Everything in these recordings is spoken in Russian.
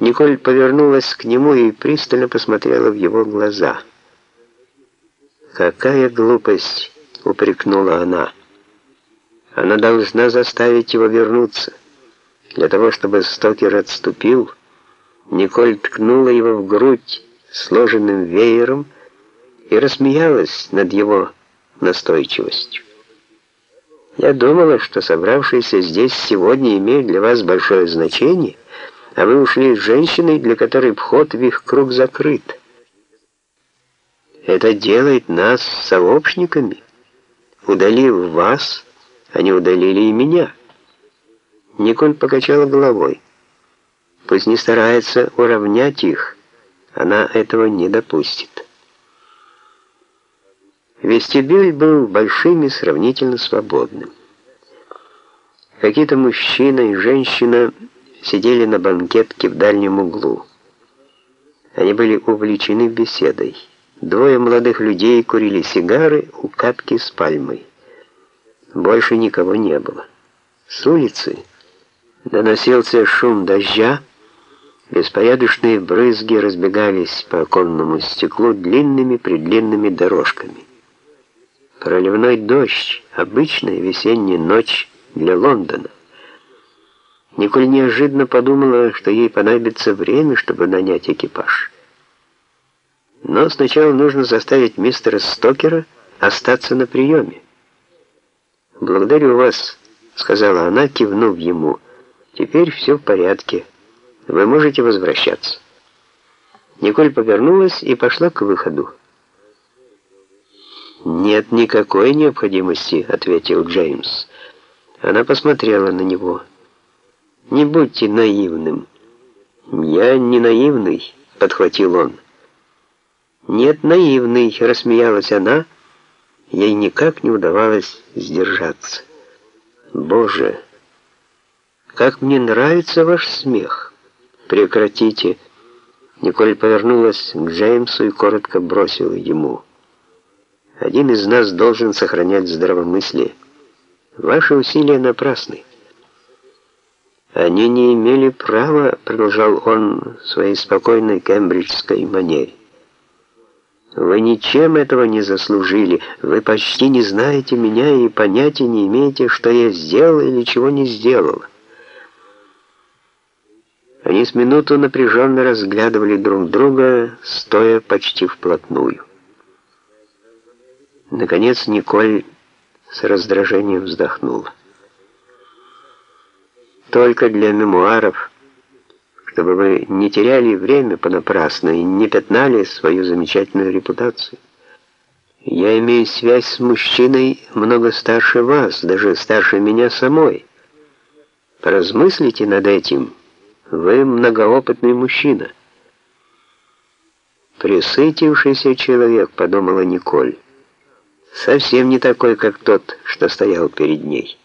Николь повернулась к нему и пристально посмотрела в его глаза. «Какая глупость!» — упрекнула она. «Она должна заставить его вернуться. Для того, чтобы Стокер отступил, Николь ткнула его в грудь сложенным веером и рассмеялась над его настойчивостью. Я думала, что собравшиеся здесь сегодня имеют для вас большое значение, а вы ушли с женщиной, для которой вход в их круг закрыт. Это делает нас сообщниками. Удалив вас, они удалили и меня. Николь покачала головой. Пусть не старается уравнять их, она этого не допустит. Вестибюль был большим и сравнительно свободным. Какие-то мужчина и женщина сидели на банкетке в дальнем углу. Они были увлечены беседой. Двое молодых людей курили сигары у катки с пальмой. Больше никого не было. С улицы доносился шум дождя, беспорядочные брызги разбегались по оконному стеклу длинными-предлинными дорожками. Проливной дождь, обычная весенняя ночь для Лондона. Николь неожиданно подумала, что ей понадобится время, чтобы нанять экипаж. Но сначала нужно заставить мистера Стокера остаться на приеме. «Благодарю вас», — сказала она, кивнув ему. «Теперь все в порядке. Вы можете возвращаться». Николь повернулась и пошла к выходу. «Нет никакой необходимости», — ответил Джеймс. Она посмотрела на него. Не будьте наивным. Я не наивный, подхватил он. Нет, наивный, рассмеялась она. Ей никак не удавалось сдержаться. Боже, как мне нравится ваш смех. Прекратите. Николь повернулась к Джеймсу и коротко бросила ему. Один из нас должен сохранять здравомыслие. Ваши усилия напрасны. Они не имели права, продолжал он в своей спокойной кембриджской манере. Вы ничем этого не заслужили. Вы почти не знаете меня и понятия не имеете, что я сделал или чего не сделал. Они с минуту напряженно разглядывали друг друга, стоя почти вплотную. Наконец Николь с раздражением вздохнула только для мемуаров, чтобы вы не теряли время понапрасну и не пятнали свою замечательную репутацию. Я имею связь с мужчиной много старше вас, даже старше меня самой. Поразмыслите над этим. Вы многоопытный мужчина. Присытившийся человек, подумала Николь. Совсем не такой, как тот, что стоял перед ней.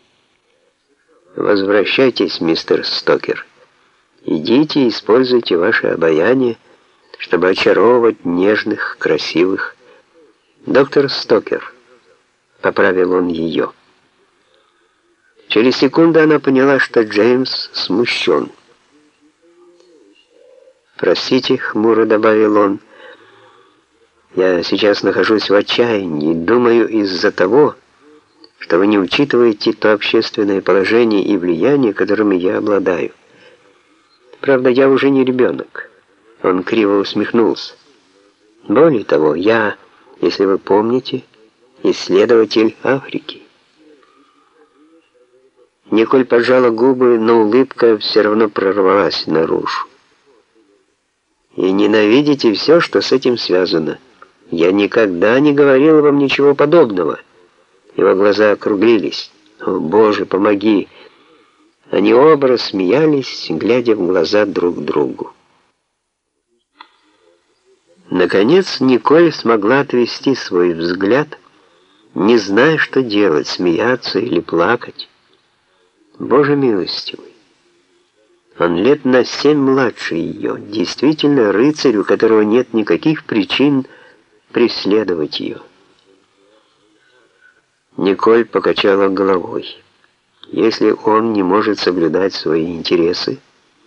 Возвращайтесь, мистер Стокер. Идите и используйте ваше обаяние, чтобы очаровывать нежных, красивых. Доктор Стокер, поправил он ее. Через секунду она поняла, что Джеймс смущен. «Простите», — хмуро добавил он, — «я сейчас нахожусь в отчаянии, думаю, из-за того, что вы не учитываете то общественное положение и влияние, которыми я обладаю. Правда, я уже не ребенок. Он криво усмехнулся. Более того, я, если вы помните, исследователь Африки. Николь поджала губы, но улыбка все равно прорвалась наружу. И ненавидите все, что с этим связано. Я никогда не говорил вам ничего подобного. Его глаза округлились. «О, Боже, помоги!» Они оба рассмеялись, глядя в глаза друг другу. Наконец Николь смогла отвести свой взгляд, не зная, что делать, смеяться или плакать. Боже милостивый! Он лет на семь младше ее, действительно рыцарь, у которого нет никаких причин преследовать ее. Николь покачала головой. Если он не может соблюдать свои интересы,